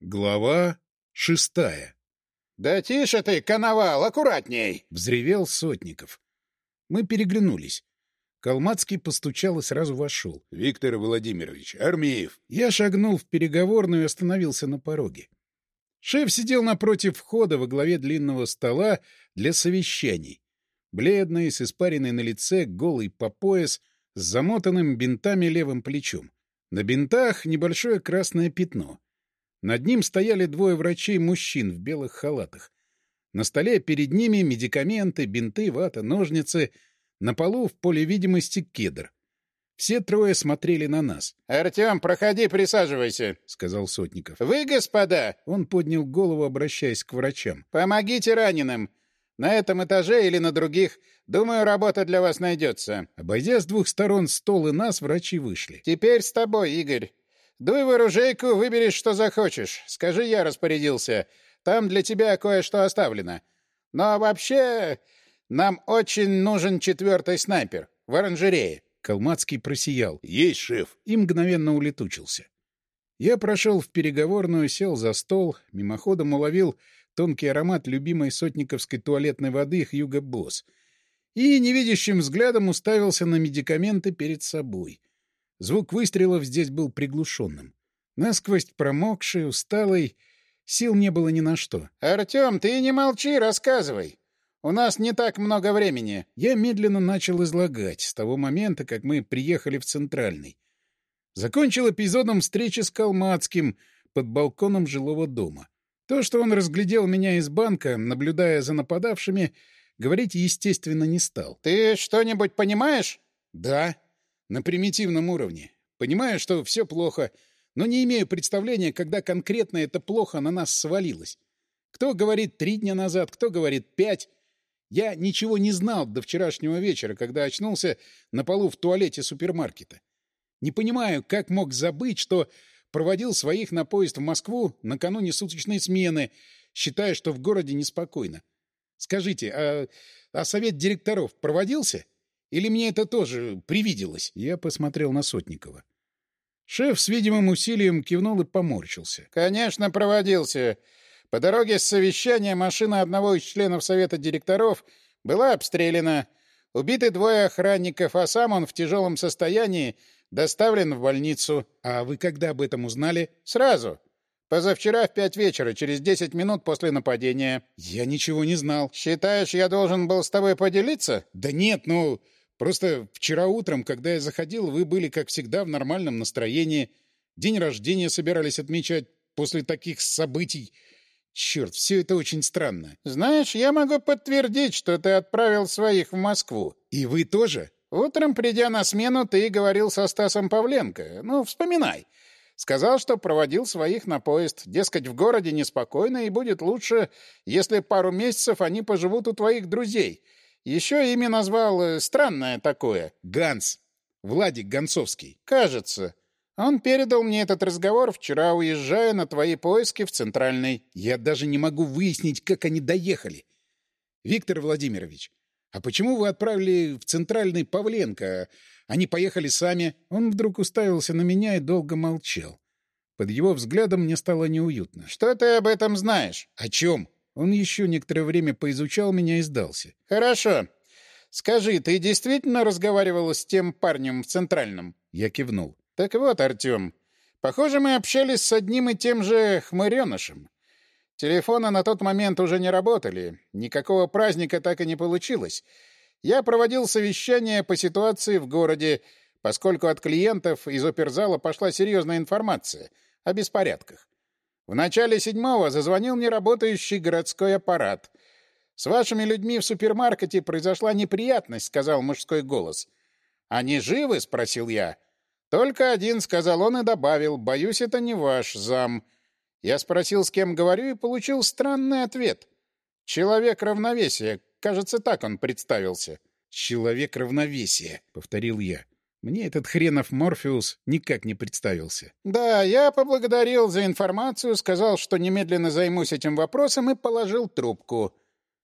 Глава шестая. «Да тише ты, коновал, аккуратней!» — взревел Сотников. Мы переглянулись. Калмацкий постучал и сразу вошел. — Виктор Владимирович, Армеев. Я шагнул в переговорную и остановился на пороге. Шеф сидел напротив входа во главе длинного стола для совещаний. Бледный, с испаренной на лице, голый по пояс, с замотанным бинтами левым плечом. На бинтах небольшое красное пятно. Над ним стояли двое врачей-мужчин в белых халатах. На столе перед ними медикаменты, бинты, вата, ножницы. На полу в поле видимости кедр. Все трое смотрели на нас. — Артем, проходи, присаживайся, — сказал Сотников. — Вы, господа! — он поднял голову, обращаясь к врачам. — Помогите раненым. На этом этаже или на других. Думаю, работа для вас найдется. Обойдя с двух сторон стол и нас, врачи вышли. — Теперь с тобой, Игорь. Дуй в оружейку, выбери, что захочешь. Скажи, я распорядился. Там для тебя кое-что оставлено. Но вообще, нам очень нужен четвертый снайпер в оранжерее. Калмацкий просиял. «Есть, шеф!» И мгновенно улетучился. Я прошел в переговорную, сел за стол, мимоходом уловил тонкий аромат любимой сотниковской туалетной воды Хьюго Босс и невидящим взглядом уставился на медикаменты перед собой. Звук выстрелов здесь был приглушенным. Насквозь промокший, усталый, сил не было ни на что. — Артем, ты не молчи, рассказывай. У нас не так много времени. Я медленно начал излагать с того момента, как мы приехали в Центральный. Закончил эпизодом встречи с Калмацким под балконом жилого дома. То, что он разглядел меня из банка, наблюдая за нападавшими, говорить, естественно, не стал. — Ты что-нибудь понимаешь? — Да. На примитивном уровне. Понимаю, что все плохо, но не имею представления, когда конкретно это плохо на нас свалилось. Кто говорит три дня назад, кто говорит пять. Я ничего не знал до вчерашнего вечера, когда очнулся на полу в туалете супермаркета. Не понимаю, как мог забыть, что проводил своих на поезд в Москву накануне суточной смены, считая, что в городе неспокойно. Скажите, а, а совет директоров проводился? — или мне это тоже привиделось? Я посмотрел на Сотникова. Шеф с видимым усилием кивнул и поморщился. — Конечно, проводился. По дороге с совещания машина одного из членов совета директоров была обстреляна. Убиты двое охранников, а сам он в тяжелом состоянии доставлен в больницу. — А вы когда об этом узнали? — Сразу. Позавчера в пять вечера, через десять минут после нападения. — Я ничего не знал. — Считаешь, я должен был с тобой поделиться? — Да нет, ну... Просто вчера утром, когда я заходил, вы были, как всегда, в нормальном настроении. День рождения собирались отмечать после таких событий. Черт, все это очень странно. Знаешь, я могу подтвердить, что ты отправил своих в Москву. И вы тоже? Утром, придя на смену, ты говорил со Стасом Павленко. Ну, вспоминай. Сказал, что проводил своих на поезд. Дескать, в городе неспокойно, и будет лучше, если пару месяцев они поживут у твоих друзей — еще имя назвал э, странное такое. Ганс. Владик Гонцовский. Кажется. Он передал мне этот разговор вчера, уезжая на твои поиски в Центральный. Я даже не могу выяснить, как они доехали. Виктор Владимирович, а почему вы отправили в Центральный Павленко? Они поехали сами. Он вдруг уставился на меня и долго молчал. Под его взглядом мне стало неуютно. «Что ты об этом знаешь?» «О чем?» Он еще некоторое время поизучал меня и сдался. «Хорошо. Скажи, ты действительно разговаривал с тем парнем в Центральном?» Я кивнул. «Так вот, Артем, похоже, мы общались с одним и тем же хмыренышем. Телефоны на тот момент уже не работали. Никакого праздника так и не получилось. Я проводил совещание по ситуации в городе, поскольку от клиентов из оперзала пошла серьезная информация о беспорядках. В начале седьмого зазвонил неработающий городской аппарат. «С вашими людьми в супермаркете произошла неприятность», — сказал мужской голос. «Они живы?» — спросил я. «Только один», — сказал он и добавил. «Боюсь, это не ваш зам». Я спросил, с кем говорю, и получил странный ответ. «Человек равновесия». Кажется, так он представился. «Человек равновесия», — повторил я. Мне этот хренов Морфеус никак не представился. Да, я поблагодарил за информацию, сказал, что немедленно займусь этим вопросом и положил трубку.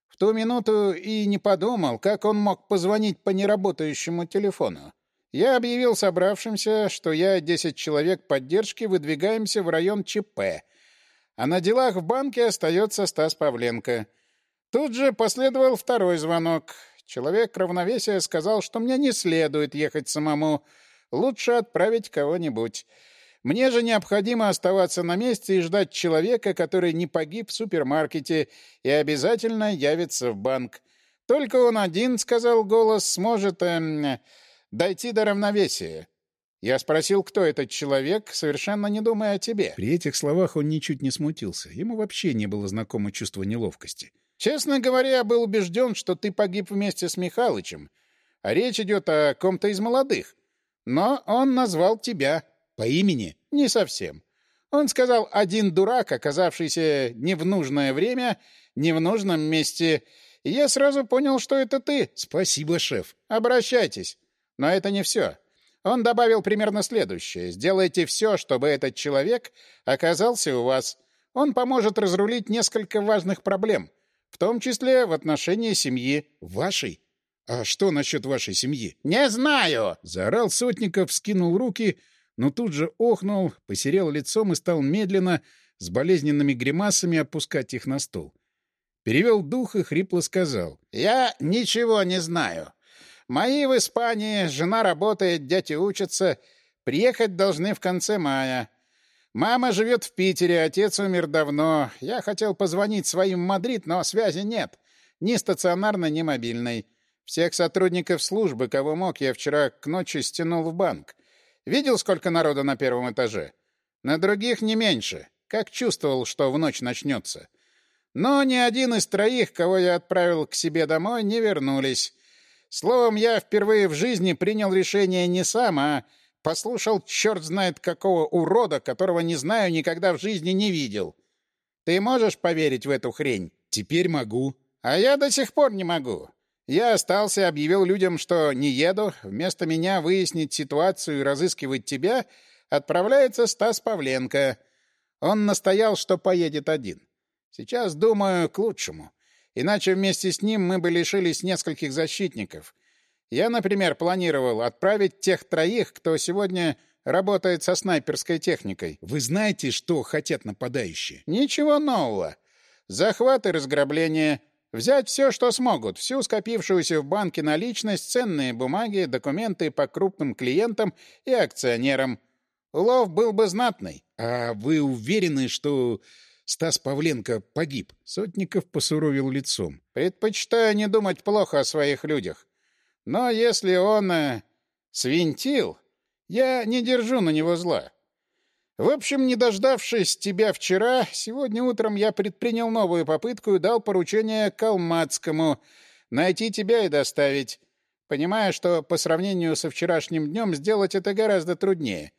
В ту минуту и не подумал, как он мог позвонить по неработающему телефону. Я объявил собравшимся, что я, десять человек поддержки, выдвигаемся в район ЧП. А на делах в банке остается Стас Павленко. Тут же последовал второй звонок. Человек равновесия сказал, что мне не следует ехать самому. Лучше отправить кого-нибудь. Мне же необходимо оставаться на месте и ждать человека, который не погиб в супермаркете и обязательно явится в банк. Только он один, — сказал голос, — сможет эм, дойти до равновесия. Я спросил, кто этот человек, совершенно не думая о тебе. При этих словах он ничуть не смутился. Ему вообще не было знакомо чувство неловкости. Честно говоря, я был убежден, что ты погиб вместе с Михалычем. А речь идет о ком-то из молодых. Но он назвал тебя. По имени? Не совсем. Он сказал «один дурак, оказавшийся не в нужное время, не в нужном месте». И я сразу понял, что это ты. Спасибо, шеф. Обращайтесь. Но это не все. Он добавил примерно следующее. Сделайте все, чтобы этот человек оказался у вас. Он поможет разрулить несколько важных проблем, в том числе в отношении семьи. Вашей? А что насчет вашей семьи? Не знаю! Заорал Сотников, скинул руки но тут же охнул, посерел лицом и стал медленно, с болезненными гримасами, опускать их на стол. Перевел дух и хрипло сказал. «Я ничего не знаю. Мои в Испании, жена работает, дети учатся. Приехать должны в конце мая. Мама живет в Питере, отец умер давно. Я хотел позвонить своим в Мадрид, но связи нет. Ни стационарной, ни мобильной. Всех сотрудников службы, кого мог, я вчера к ночи стянул в банк. Видел, сколько народу на первом этаже? На других не меньше. Как чувствовал, что в ночь начнется. Но ни один из троих, кого я отправил к себе домой, не вернулись. Словом, я впервые в жизни принял решение не сам, а послушал черт знает какого урода, которого не знаю, никогда в жизни не видел. Ты можешь поверить в эту хрень? Теперь могу. А я до сих пор не могу. Я остался, объявил людям, что не еду. Вместо меня выяснить ситуацию и разыскивать тебя отправляется Стас Павленко. Он настоял, что поедет один. Сейчас, думаю, к лучшему. Иначе вместе с ним мы бы лишились нескольких защитников. Я, например, планировал отправить тех троих, кто сегодня работает со снайперской техникой. Вы знаете, что хотят нападающие? Ничего нового. Захват и разграбление — Взять все, что смогут, всю скопившуюся в банке наличность, ценные бумаги, документы по крупным клиентам и акционерам. Улов был бы знатный. А вы уверены, что Стас Павленко погиб? Сотников посуровил лицом. Предпочитаю не думать плохо о своих людях. Но если он э, свинтил, я не держу на него зла. В общем, не дождавшись тебя вчера, сегодня утром я предпринял новую попытку и дал поручение Калмацкому найти тебя и доставить, понимая, что по сравнению со вчерашним днем сделать это гораздо труднее.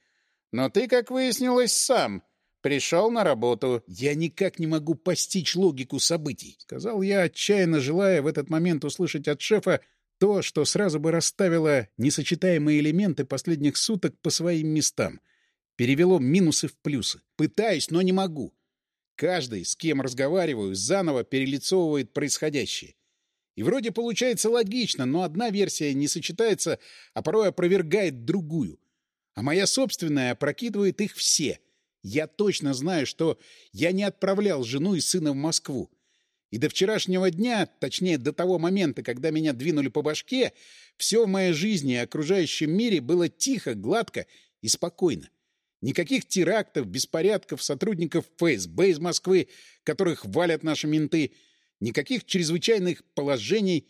Но ты, как выяснилось, сам пришел на работу. «Я никак не могу постичь логику событий», — сказал я, отчаянно желая в этот момент услышать от шефа то, что сразу бы расставило несочетаемые элементы последних суток по своим местам — перевело минусы в плюсы. Пытаюсь, но не могу. Каждый, с кем разговариваю, заново перелицовывает происходящее. И вроде получается логично, но одна версия не сочетается, а порой опровергает другую. А моя собственная опрокидывает их все. Я точно знаю, что я не отправлял жену и сына в Москву. И до вчерашнего дня, точнее до того момента, когда меня двинули по башке, все в моей жизни и окружающем мире было тихо, гладко и спокойно. Никаких терактов, беспорядков, сотрудников ФСБ из Москвы, которых валят наши менты. Никаких чрезвычайных положений.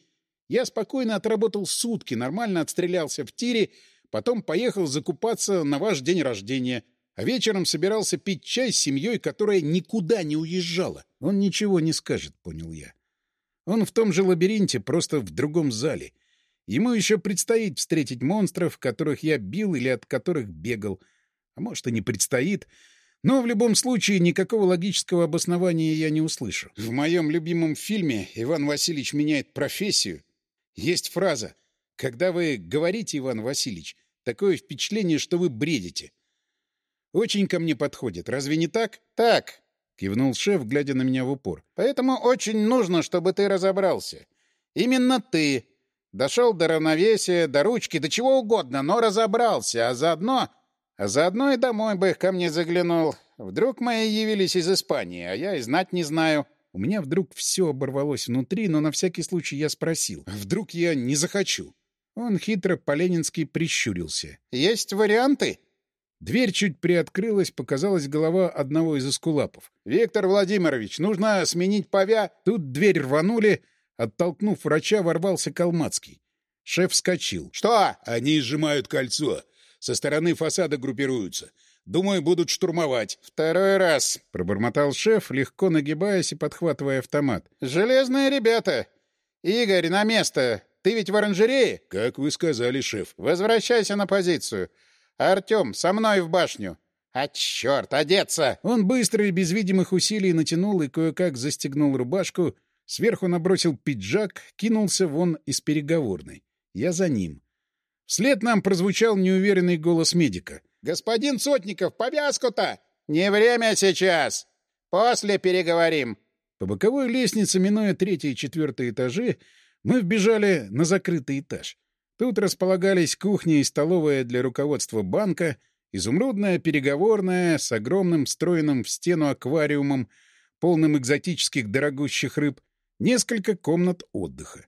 Я спокойно отработал сутки, нормально отстрелялся в тире, потом поехал закупаться на ваш день рождения, а вечером собирался пить чай с семьей, которая никуда не уезжала. Он ничего не скажет, понял я. Он в том же лабиринте, просто в другом зале. Ему еще предстоит встретить монстров, которых я бил или от которых бегал — а может, и не предстоит. Но в любом случае никакого логического обоснования я не услышу. В моем любимом фильме «Иван Васильевич меняет профессию» есть фраза «Когда вы говорите, Иван Васильевич, такое впечатление, что вы бредите». Очень ко мне подходит. Разве не так? Так, — кивнул шеф, глядя на меня в упор. «Поэтому очень нужно, чтобы ты разобрался. Именно ты. Дошел до равновесия, до ручки, до чего угодно, но разобрался, а заодно а заодно и домой бы ко мне заглянул. Вдруг мои явились из Испании, а я и знать не знаю. У меня вдруг все оборвалось внутри, но на всякий случай я спросил. Вдруг я не захочу? Он хитро по-ленински прищурился. «Есть варианты?» Дверь чуть приоткрылась, показалась голова одного из эскулапов. «Виктор Владимирович, нужно сменить повя...» Тут дверь рванули, оттолкнув врача, ворвался Калмацкий. Шеф вскочил. «Что?» «Они сжимают кольцо. Со стороны фасада группируются. Думаю, будут штурмовать». «Второй раз», — пробормотал шеф, легко нагибаясь и подхватывая автомат. «Железные ребята. Игорь, на место. Ты ведь в оранжерее?» «Как вы сказали, шеф». «Возвращайся на позицию. Артем, со мной в башню». «А черт, одеться!» Он быстро и без видимых усилий натянул и кое-как застегнул рубашку, сверху набросил пиджак, кинулся вон из переговорной. Я за ним. Вслед нам прозвучал неуверенный голос медика. «Господин Сотников, повязку-то!» «Не время сейчас! После переговорим!» По боковой лестнице, минуя третий и четвертый этажи, мы вбежали на закрытый этаж. Тут располагались кухня и столовая для руководства банка, изумрудная переговорная с огромным встроенным в стену аквариумом, полным экзотических дорогущих рыб, несколько комнат отдыха.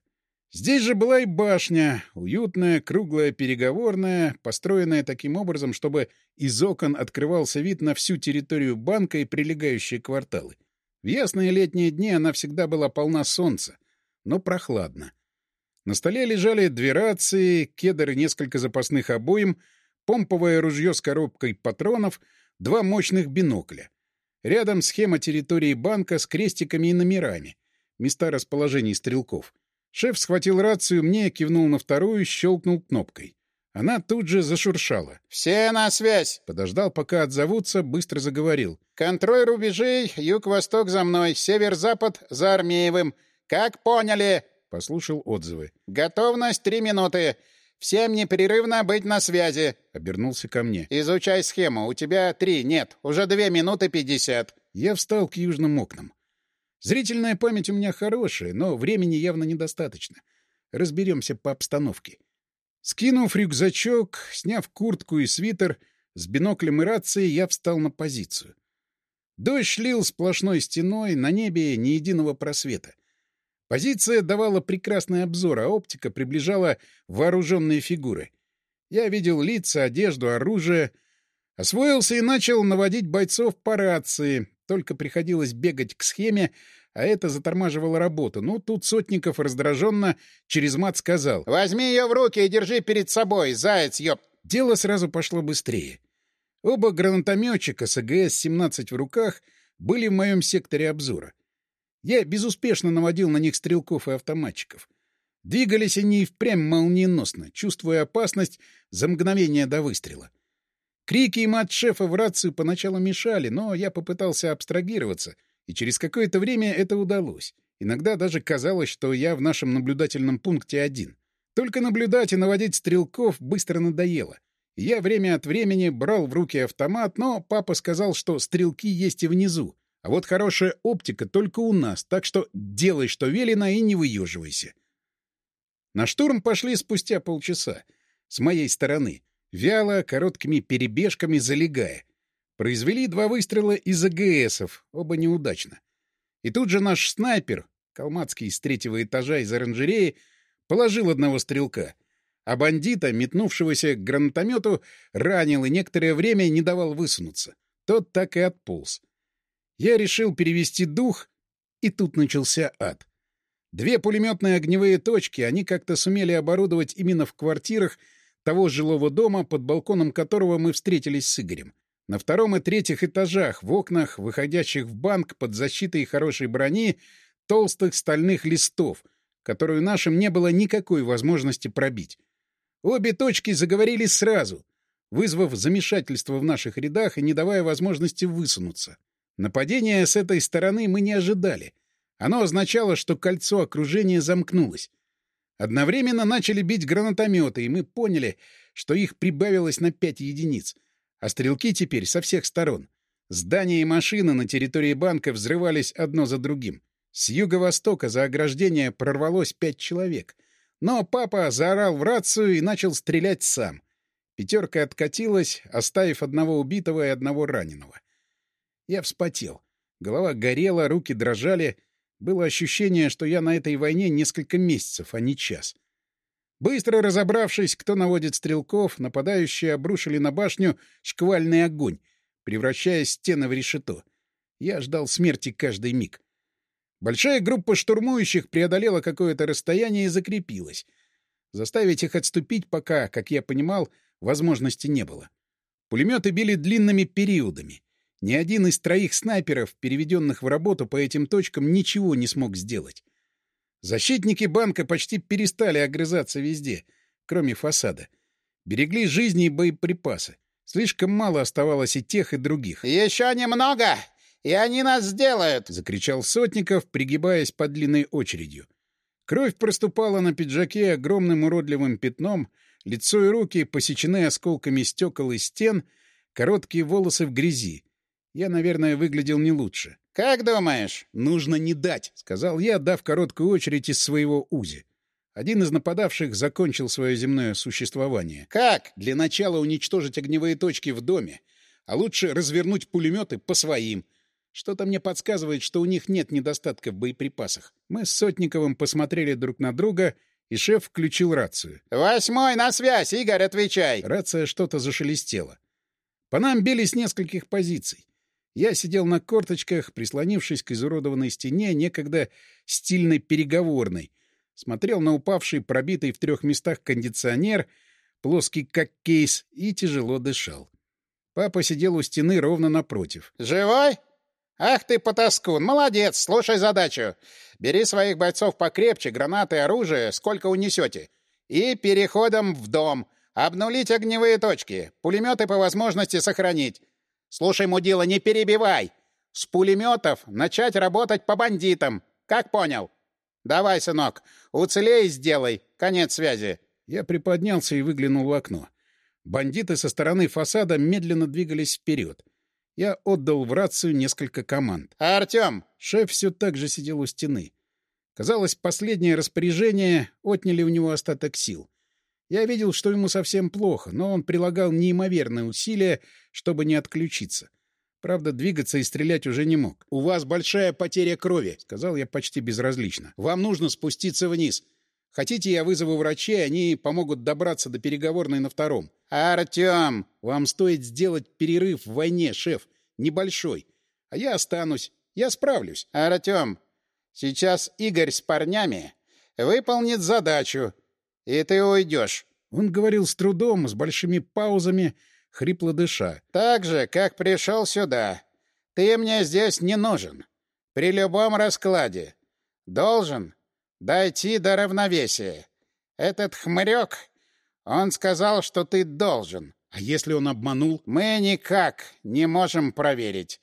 Здесь же была и башня, уютная, круглая переговорная, построенная таким образом, чтобы из окон открывался вид на всю территорию банка и прилегающие кварталы. В ясные летние дни она всегда была полна солнца, но прохладно. На столе лежали две рации, кедр и несколько запасных обоим, помповое ружье с коробкой патронов, два мощных бинокля. Рядом схема территории банка с крестиками и номерами, места расположений стрелков. Шеф схватил рацию, мне кивнул на вторую, щелкнул кнопкой. Она тут же зашуршала. «Все на связь!» Подождал, пока отзовутся, быстро заговорил. «Контроль рубежей, юг-восток за мной, север-запад за Армеевым. Как поняли?» — послушал отзывы. «Готовность три минуты. Всем непрерывно быть на связи!» — обернулся ко мне. «Изучай схему. У тебя три, нет, уже две минуты пятьдесят». Я встал к южным окнам. Зрительная память у меня хорошая, но времени явно недостаточно. Разберемся по обстановке. Скинув рюкзачок, сняв куртку и свитер, с биноклем и рацией я встал на позицию. Дождь лил сплошной стеной, на небе ни единого просвета. Позиция давала прекрасный обзор, а оптика приближала вооруженные фигуры. Я видел лица, одежду, оружие. Освоился и начал наводить бойцов по рации. Только приходилось бегать к схеме, а это затормаживало работу. Ну, тут Сотников раздраженно через мат сказал. «Возьми ее в руки и держи перед собой, заяц, ёп!» Дело сразу пошло быстрее. Оба гранатометчика с АГС-17 в руках были в моем секторе обзора. Я безуспешно наводил на них стрелков и автоматчиков. Двигались они впрямь молниеносно, чувствуя опасность за мгновение до выстрела. Крики и мат шефа в рацию поначалу мешали, но я попытался абстрагироваться, и через какое-то время это удалось. Иногда даже казалось, что я в нашем наблюдательном пункте один. Только наблюдать и наводить стрелков быстро надоело. Я время от времени брал в руки автомат, но папа сказал, что стрелки есть и внизу, а вот хорошая оптика только у нас, так что делай, что велено, и не выеживайся. На штурм пошли спустя полчаса. С моей стороны. Вяло, короткими перебежками залегая. Произвели два выстрела из АГСов, оба неудачно. И тут же наш снайпер, калмацкий с третьего этажа из оранжереи, положил одного стрелка, а бандита, метнувшегося к гранатомету, ранил и некоторое время не давал высунуться. Тот так и отполз. Я решил перевести дух, и тут начался ад. Две пулеметные огневые точки они как-то сумели оборудовать именно в квартирах того жилого дома, под балконом которого мы встретились с Игорем. На втором и третьих этажах, в окнах, выходящих в банк под защитой хорошей брони, толстых стальных листов, которую нашим не было никакой возможности пробить. Обе точки заговорили сразу, вызвав замешательство в наших рядах и не давая возможности высунуться. Нападения с этой стороны мы не ожидали. Оно означало, что кольцо окружения замкнулось. Одновременно начали бить гранатометы, и мы поняли, что их прибавилось на пять единиц. А стрелки теперь со всех сторон. Здания и машины на территории банка взрывались одно за другим. С юго-востока за ограждение прорвалось пять человек. Но папа заорал в рацию и начал стрелять сам. Пятерка откатилась, оставив одного убитого и одного раненого. Я вспотел. Голова горела, руки дрожали. Было ощущение, что я на этой войне несколько месяцев, а не час. Быстро разобравшись, кто наводит стрелков, нападающие обрушили на башню шквальный огонь, превращая стены в решето. Я ждал смерти каждый миг. Большая группа штурмующих преодолела какое-то расстояние и закрепилась. Заставить их отступить пока, как я понимал, возможности не было. Пулеметы били длинными периодами. Ни один из троих снайперов, переведенных в работу по этим точкам, ничего не смог сделать. Защитники банка почти перестали огрызаться везде, кроме фасада. Берегли жизни и боеприпасы. Слишком мало оставалось и тех, и других. «Еще немного, и они нас сделают!» — закричал Сотников, пригибаясь под длинной очередью. Кровь проступала на пиджаке огромным уродливым пятном, лицо и руки посечены осколками стекол и стен, короткие волосы в грязи. Я, наверное, выглядел не лучше. «Как думаешь?» «Нужно не дать», — сказал я, дав короткую очередь из своего УЗИ. Один из нападавших закончил свое земное существование. «Как?» «Для начала уничтожить огневые точки в доме, а лучше развернуть пулеметы по своим. Что-то мне подсказывает, что у них нет недостатка в боеприпасах. Мы с Сотниковым посмотрели друг на друга, и шеф включил рацию. «Восьмой на связь, Игорь, отвечай!» Рация что-то зашелестела. По нам били с нескольких позиций. Я сидел на корточках, прислонившись к изуродованной стене, некогда стильной переговорной. Смотрел на упавший, пробитый в трех местах кондиционер, плоский как кейс, и тяжело дышал. Папа сидел у стены ровно напротив. «Живой? Ах ты, потаскун! Молодец! Слушай задачу. Бери своих бойцов покрепче, гранаты, оружие, сколько унесете. И переходом в дом. Обнулить огневые точки. Пулеметы по возможности сохранить. Слушай, мудила, не перебивай. С пулеметов начать работать по бандитам. Как понял? Давай, сынок, уцелей сделай. Конец связи. Я приподнялся и выглянул в окно. Бандиты со стороны фасада медленно двигались вперед. Я отдал в рацию несколько команд. А Артем? Шеф все так же сидел у стены. Казалось, последнее распоряжение отняли у него остаток сил. Я видел, что ему совсем плохо, но он прилагал неимоверные усилия, чтобы не отключиться. Правда, двигаться и стрелять уже не мог. «У вас большая потеря крови», — сказал я почти безразлично. «Вам нужно спуститься вниз. Хотите, я вызову врачей, они помогут добраться до переговорной на втором». «Артем!» «Вам стоит сделать перерыв в войне, шеф. Небольшой. А я останусь. Я справлюсь». «Артем, сейчас Игорь с парнями выполнит задачу, и ты уйдешь. Он говорил с трудом, с большими паузами, хрипло дыша. Так же, как пришел сюда. Ты мне здесь не нужен. При любом раскладе. Должен дойти до равновесия. Этот хмырек, он сказал, что ты должен. А если он обманул? Мы никак не можем проверить.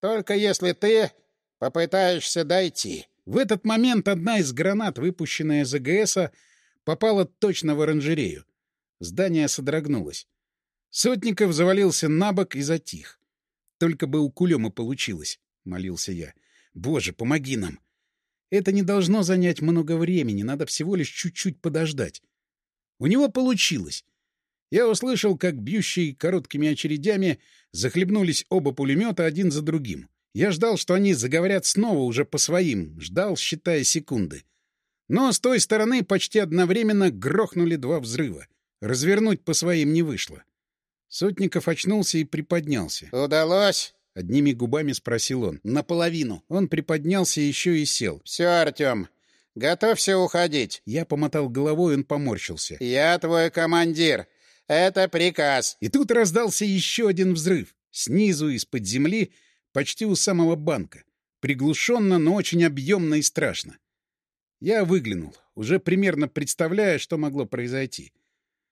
Только если ты попытаешься дойти. В этот момент одна из гранат, выпущенная из АГСа, попала точно в оранжерею. Здание содрогнулось. Сотников завалился на бок и затих. «Только бы у Кулема получилось», — молился я. «Боже, помоги нам!» «Это не должно занять много времени, надо всего лишь чуть-чуть подождать». У него получилось. Я услышал, как бьющие короткими очередями захлебнулись оба пулемета один за другим. Я ждал, что они заговорят снова уже по своим, ждал, считая секунды. Но с той стороны почти одновременно грохнули два взрыва. Развернуть по своим не вышло. Сотников очнулся и приподнялся. «Удалось?» — одними губами спросил он. «Наполовину». Он приподнялся еще и сел. «Все, Артем, готовься уходить». Я помотал головой, он поморщился. «Я твой командир. Это приказ». И тут раздался еще один взрыв. Снизу, из-под земли, почти у самого банка. Приглушенно, но очень объемно и страшно. Я выглянул, уже примерно представляя, что могло произойти.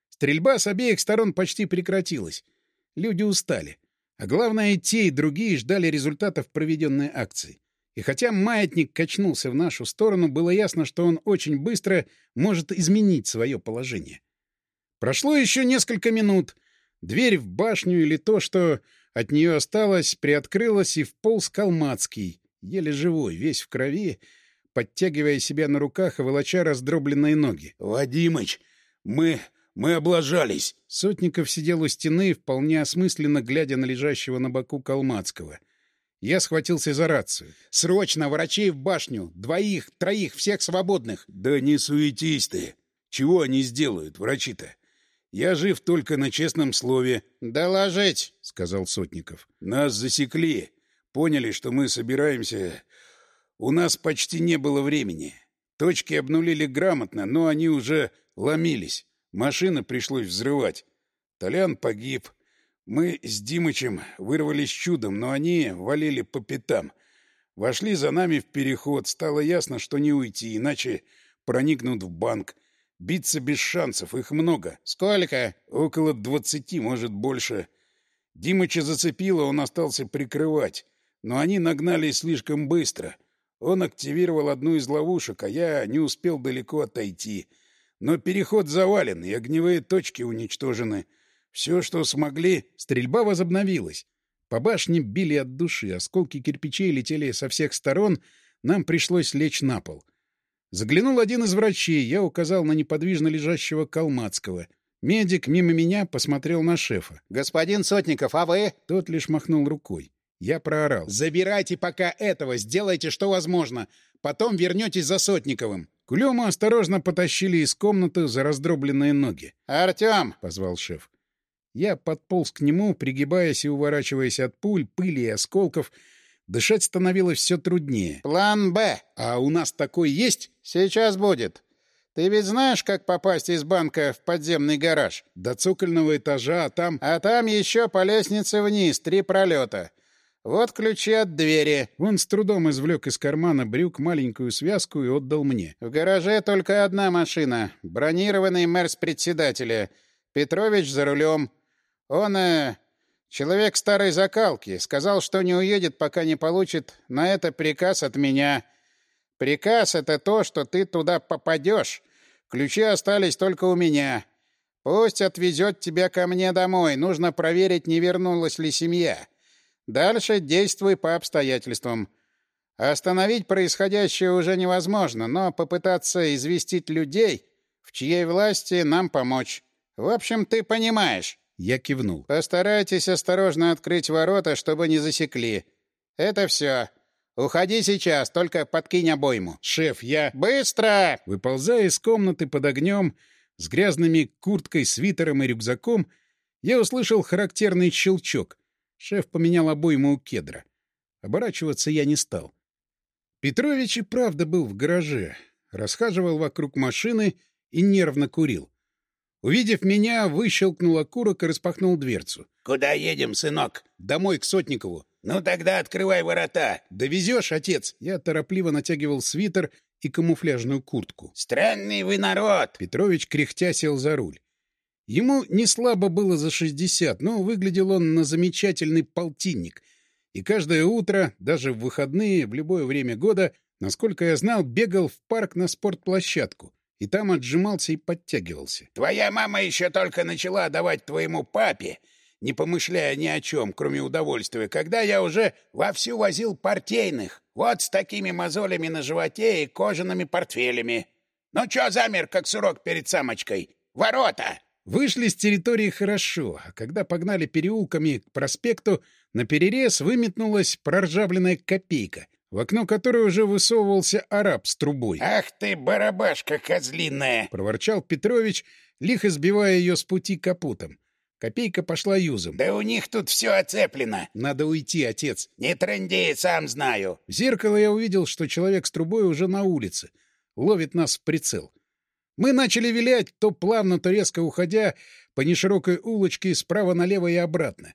Стрельба с обеих сторон почти прекратилась. Люди устали. А главное, те, и другие ждали результатов проведенной акции. И хотя маятник качнулся в нашу сторону, было ясно, что он очень быстро может изменить свое положение. Прошло еще несколько минут. Дверь в башню или то, что от нее осталось, приоткрылась, и вполз Калмацкий, еле живой, весь в крови, подтягивая себя на руках и волоча раздробленные ноги. — Вадимыч, мы... мы облажались! Сотников сидел у стены, вполне осмысленно глядя на лежащего на боку Калмацкого. Я схватился за рацию. «Срочно! Врачей в башню! Двоих, троих, всех свободных!» «Да не суетись ты! Чего они сделают, врачи-то? Я жив только на честном слове». «Доложить!» — сказал Сотников. «Нас засекли. Поняли, что мы собираемся. У нас почти не было времени. Точки обнулили грамотно, но они уже ломились. Машины пришлось взрывать. Толян погиб. Мы с Димычем вырвались чудом, но они валили по пятам. Вошли за нами в переход. Стало ясно, что не уйти, иначе проникнут в банк. Биться без шансов, их много. Сколько? Около двадцати, может, больше. Димыча зацепило, он остался прикрывать. Но они нагнали слишком быстро. Он активировал одну из ловушек, а я не успел далеко отойти. Но переход завален, и огневые точки уничтожены. Все, что смогли... Стрельба возобновилась. По башне били от души, осколки кирпичей летели со всех сторон, нам пришлось лечь на пол. Заглянул один из врачей, я указал на неподвижно лежащего Калмацкого. Медик мимо меня посмотрел на шефа. «Господин Сотников, а вы?» Тот лишь махнул рукой. Я проорал. «Забирайте пока этого, сделайте, что возможно. Потом вернетесь за Сотниковым». Кулему осторожно потащили из комнаты за раздробленные ноги. «Артем!» — позвал шеф. Я подполз к нему, пригибаясь и уворачиваясь от пуль, пыли и осколков. Дышать становилось все труднее. «План Б!» «А у нас такой есть?» «Сейчас будет. Ты ведь знаешь, как попасть из банка в подземный гараж?» «До цокольного этажа, а там...» «А там еще по лестнице вниз, три пролета. Вот ключи от двери». Он с трудом извлек из кармана брюк маленькую связку и отдал мне. «В гараже только одна машина. Бронированный мэрс председателя. Петрович за рулем. Он, э, человек старой закалки, сказал, что не уедет, пока не получит на это приказ от меня. Приказ — это то, что ты туда попадешь. Ключи остались только у меня. Пусть отвезет тебя ко мне домой. Нужно проверить, не вернулась ли семья. Дальше действуй по обстоятельствам. Остановить происходящее уже невозможно, но попытаться известить людей, в чьей власти нам помочь. В общем, ты понимаешь. Я кивнул. «Постарайтесь осторожно открыть ворота, чтобы не засекли. Это все. Уходи сейчас, только подкинь обойму». «Шеф, я...» «Быстро!» Выползая из комнаты под огнем, с грязными курткой, свитером и рюкзаком, я услышал характерный щелчок. Шеф поменял обойму у кедра. Оборачиваться я не стал. Петрович и правда был в гараже, расхаживал вокруг машины и нервно курил. Увидев меня, выщелкнул окурок и распахнул дверцу. — Куда едем, сынок? — Домой, к Сотникову. — Ну тогда открывай ворота. — Довезешь, отец? Я торопливо натягивал свитер и камуфляжную куртку. — Странный вы народ! Петрович кряхтя сел за руль. Ему не слабо было за шестьдесят, но выглядел он на замечательный полтинник. И каждое утро, даже в выходные, в любое время года, насколько я знал, бегал в парк на спортплощадку и там отжимался и подтягивался. «Твоя мама еще только начала давать твоему папе, не помышляя ни о чем, кроме удовольствия, когда я уже вовсю возил партийных, вот с такими мозолями на животе и кожаными портфелями. Ну чё замер, как сурок перед самочкой? Ворота!» Вышли с территории хорошо, а когда погнали переулками к проспекту, на перерез выметнулась проржавленная копейка, в окно которой уже высовывался араб с трубой. «Ах ты, барабашка козлиная!» — проворчал Петрович, лихо сбивая ее с пути капутом. Копейка пошла юзом. «Да у них тут все оцеплено!» «Надо уйти, отец!» «Не тренди, сам знаю!» В зеркало я увидел, что человек с трубой уже на улице. Ловит нас в прицел. Мы начали вилять, то плавно, то резко уходя по неширокой улочке справа налево и обратно.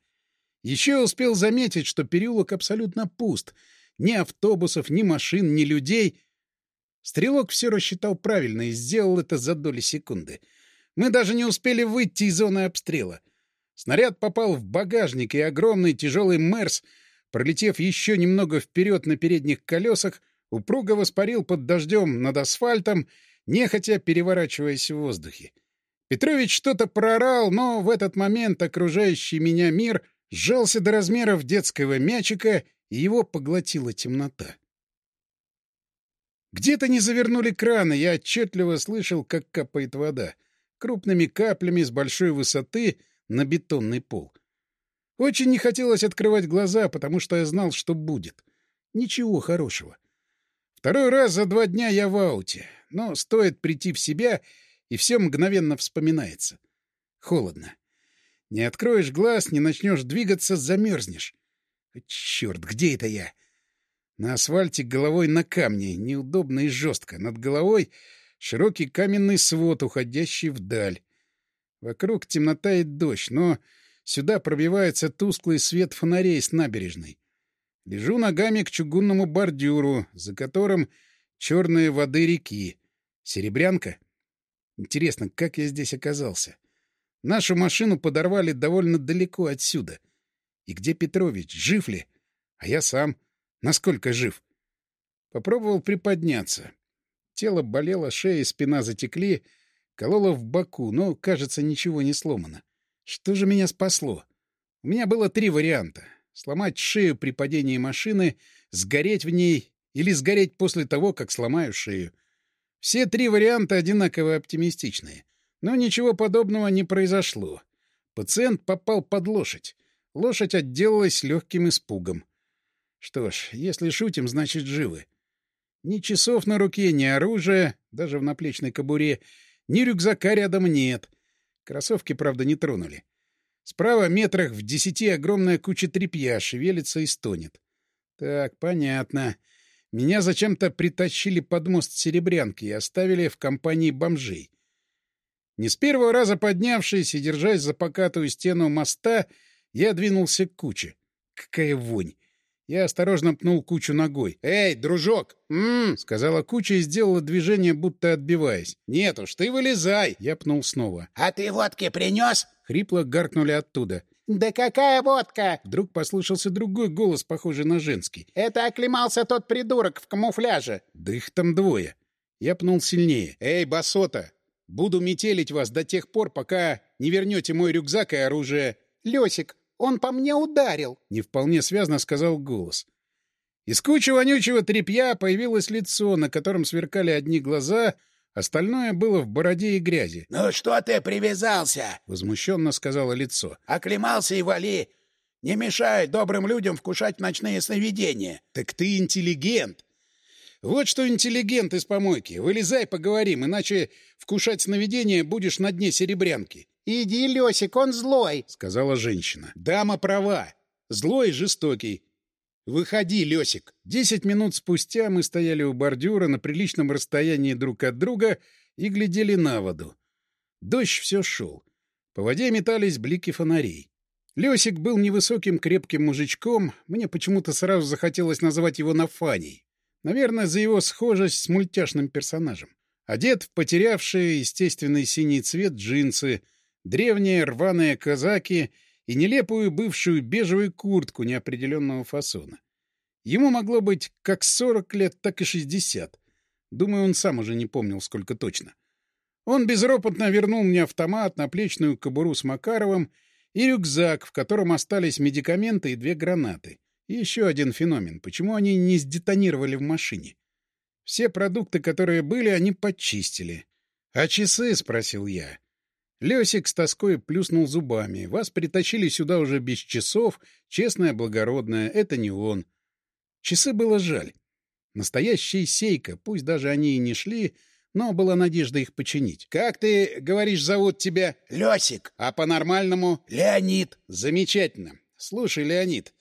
Еще успел заметить, что переулок абсолютно пуст — ни автобусов, ни машин, ни людей. Стрелок все рассчитал правильно и сделал это за доли секунды. Мы даже не успели выйти из зоны обстрела. Снаряд попал в багажник, и огромный тяжелый «Мерс», пролетев еще немного вперед на передних колесах, упруго воспарил под дождем над асфальтом, нехотя переворачиваясь в воздухе. Петрович что-то проорал, но в этот момент окружающий меня мир сжался до размеров детского мячика и его поглотила темнота. Где-то не завернули краны, я отчетливо слышал, как капает вода, крупными каплями с большой высоты на бетонный пол. Очень не хотелось открывать глаза, потому что я знал, что будет. Ничего хорошего. Второй раз за два дня я в ауте, но стоит прийти в себя, и все мгновенно вспоминается. Холодно. Не откроешь глаз, не начнешь двигаться, замерзнешь. Черт, где это я? На асфальте головой на камне, неудобно и жестко. Над головой широкий каменный свод, уходящий вдаль. Вокруг темнота и дождь, но Сюда пробивается тусклый свет фонарей с набережной. Лежу ногами к чугунному бордюру, за которым черные воды реки. Серебрянка? Интересно, как я здесь оказался? Нашу машину подорвали довольно далеко отсюда. И где Петрович? Жив ли? А я сам. Насколько жив? Попробовал приподняться. Тело болело, шея и спина затекли, кололо в боку, но, кажется, ничего не сломано. Что же меня спасло? У меня было три варианта. Сломать шею при падении машины, сгореть в ней или сгореть после того, как сломаю шею. Все три варианта одинаково оптимистичные. Но ничего подобного не произошло. Пациент попал под лошадь. Лошадь отделалась легким испугом. Что ж, если шутим, значит живы. Ни часов на руке, ни оружия, даже в наплечной кобуре, ни рюкзака рядом нет — Кроссовки, правда, не тронули. Справа метрах в десяти огромная куча тряпья шевелится и стонет. Так, понятно. Меня зачем-то притащили под мост Серебрянки и оставили в компании бомжей. Не с первого раза поднявшись и держась за покатую стену моста, я двинулся к куче. Какая вонь! Я осторожно пнул кучу ногой. «Эй, дружок!» «М-м-м!» сказала куча и сделала движение, будто отбиваясь. «Нет уж, ты вылезай!» Я пнул снова. «А ты водки принес?» Хрипло гаркнули оттуда. «Да какая водка?» Вдруг послышался другой голос, похожий на женский. «Это оклемался тот придурок в камуфляже!» «Да их там двое!» Я пнул сильнее. «Эй, басота! Буду метелить вас до тех пор, пока не вернете мой рюкзак и оружие!» «Лёсик, он по мне ударил!» — не вполне связно сказал голос. Из кучи вонючего тряпья появилось лицо, на котором сверкали одни глаза, остальное было в бороде и грязи. «Ну что ты привязался?» — возмущенно сказала лицо. «Оклемался и вали! Не мешай добрым людям вкушать ночные сновидения!» «Так ты интеллигент!» «Вот что интеллигент из помойки! Вылезай, поговорим, иначе вкушать сновидения будешь на дне серебрянки!» «Иди, Лёсик, он злой!» — сказала женщина. «Дама права. Злой и жестокий. Выходи, Лёсик!» Десять минут спустя мы стояли у бордюра на приличном расстоянии друг от друга и глядели на воду. Дождь все шел. По воде метались блики фонарей. Лёсик был невысоким крепким мужичком, мне почему-то сразу захотелось назвать его Нафаней. Наверное, за его схожесть с мультяшным персонажем. Одет в потерявшие естественный синий цвет джинсы — древние рваные казаки и нелепую бывшую бежевую куртку неопределенного фасона. Ему могло быть как сорок лет, так и шестьдесят. Думаю, он сам уже не помнил, сколько точно. Он безропотно вернул мне автомат, наплечную кобуру с Макаровым и рюкзак, в котором остались медикаменты и две гранаты. И еще один феномен. Почему они не сдетонировали в машине? Все продукты, которые были, они подчистили. «А часы?» — спросил я. Лёсик с тоской плюснул зубами. Вас притащили сюда уже без часов, честное, благородное. Это не он. Часы было жаль. Настоящая сейка, пусть даже они и не шли, но была надежда их починить. «Как ты, говоришь, зовут тебя?» «Лёсик». «А по-нормальному?» «Леонид». «Замечательно. Слушай, Леонид,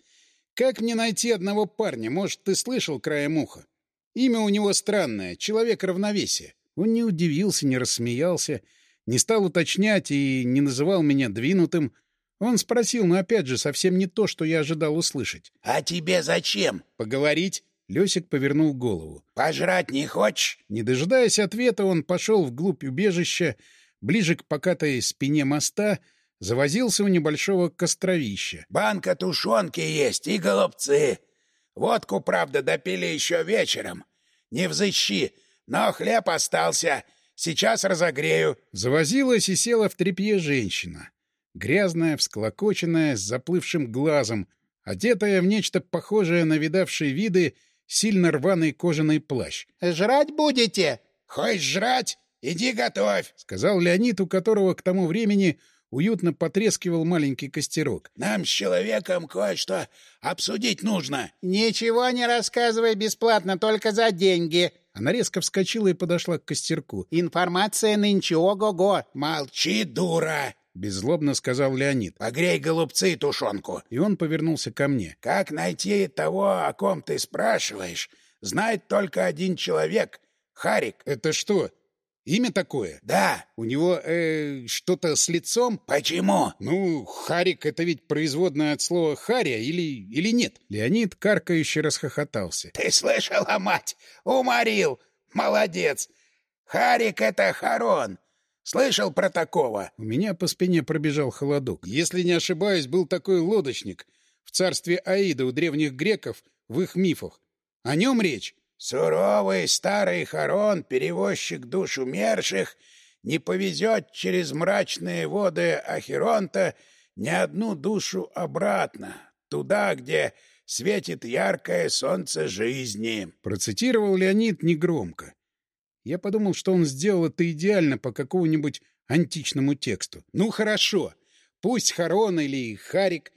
как мне найти одного парня? Может, ты слышал краем уха? Имя у него странное — Человек равновесия». Он не удивился, не рассмеялся — не стал уточнять и не называл меня двинутым. Он спросил, но опять же совсем не то, что я ожидал услышать. — А тебе зачем? — Поговорить. Лёсик повернул голову. — Пожрать не хочешь? Не дожидаясь ответа, он пошел вглубь убежища, ближе к покатой спине моста, завозился у небольшого костровища. — Банка тушенки есть и голубцы. Водку, правда, допили еще вечером. Не взыщи, но хлеб остался — Сейчас разогрею. Завозилась и села в тряпье женщина. Грязная, всклокоченная, с заплывшим глазом, одетая в нечто похожее на видавшие виды сильно рваный кожаный плащ. «Жрать будете?» «Хочешь жрать? Иди готовь!» — сказал Леонид, у которого к тому времени уютно потрескивал маленький костерок. «Нам с человеком кое-что обсудить нужно». «Ничего не рассказывай бесплатно, только за деньги». Она резко вскочила и подошла к костерку. «Информация нынче ого-го». «Молчи, дура!» — беззлобно сказал Леонид. «Погрей голубцы и тушенку». И он повернулся ко мне. «Как найти того, о ком ты спрашиваешь, знает только один человек — Харик». «Это что, Имя такое? Да. У него э, что-то с лицом? Почему? Ну, Харик — это ведь производное от слова «харя» или, или нет? Леонид каркающе расхохотался. Ты слышала, мать? Уморил. Молодец. Харик — это Харон. Слышал про такого? У меня по спине пробежал холодок. Если не ошибаюсь, был такой лодочник в царстве Аида у древних греков в их мифах. О нем речь? Суровый старый Харон, перевозчик душ умерших, не повезет через мрачные воды Ахеронта ни одну душу обратно, туда, где светит яркое солнце жизни. Процитировал Леонид негромко. Я подумал, что он сделал это идеально по какому-нибудь античному тексту. Ну, хорошо. Пусть Харон или Харик.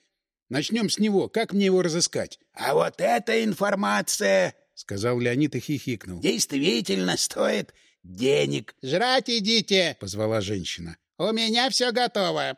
Начнем с него. Как мне его разыскать? — А вот эта информация — сказал Леонид и хихикнул. — Действительно стоит денег. — Жрать идите! — позвала женщина. — У меня все готово.